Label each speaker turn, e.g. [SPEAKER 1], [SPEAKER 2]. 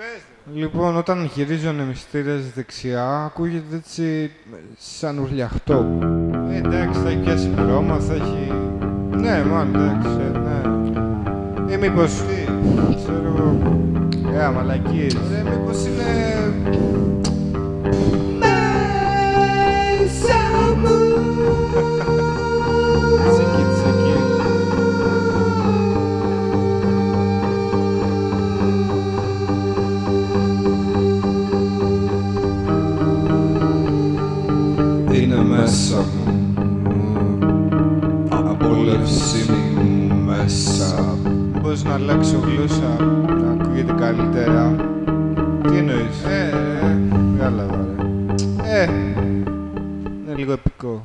[SPEAKER 1] Πες, ρε.
[SPEAKER 2] Λοιπόν, όταν γυρίζω νεμιστήρες δεξιά, ακούγεται έτσι σαν ουρλιαχτό. Ε, εντάξει, θα έχει πιάσει πρώμα, θα έχει... Ναι, μάλλον, εντάξει, ε, ναι. Ε, μήπως, τι, ξέρω εγώ... Ε, μαλακίες. Ε, μήπως είναι...
[SPEAKER 3] μέσα μου απόλαυση μου μέσα
[SPEAKER 2] Πώς να αλλάξω γλώσσα, να ακούγεται καλύτερα. Τι εννοείς; Ε, ε, κατάλαβα, ρε. Ε, είναι λίγο επικό.